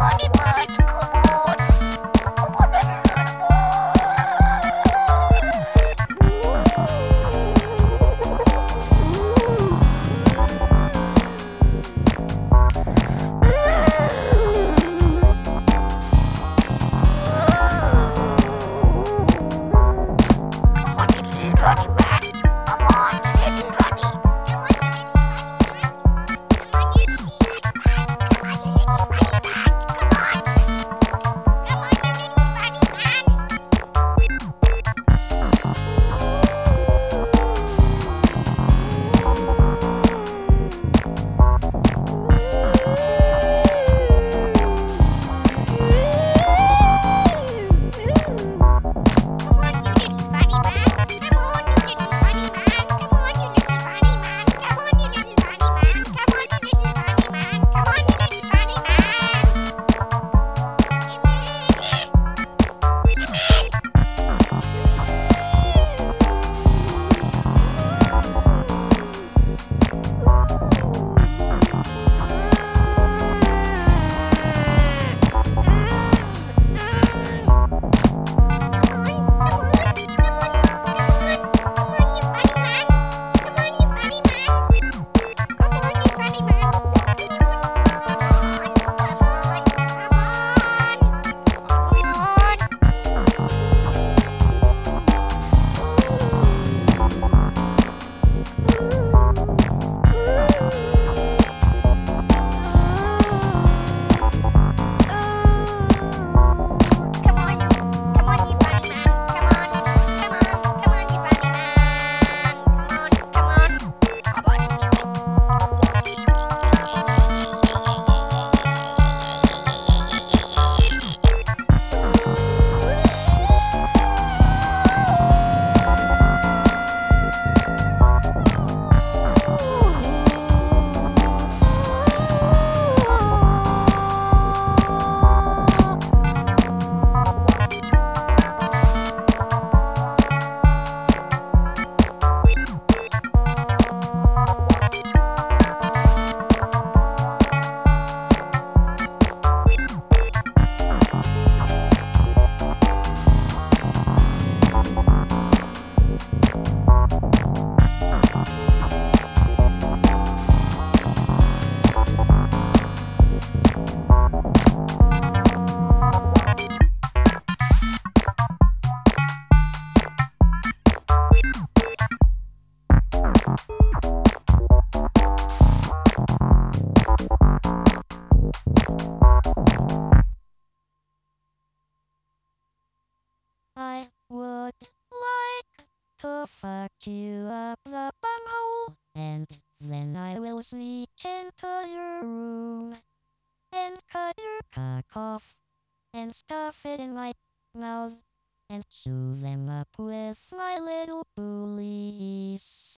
I to fuck you up the bunghole, and then I will sneak into your room and cut your cock off and stuff it in my mouth and sew them up with my little bullies.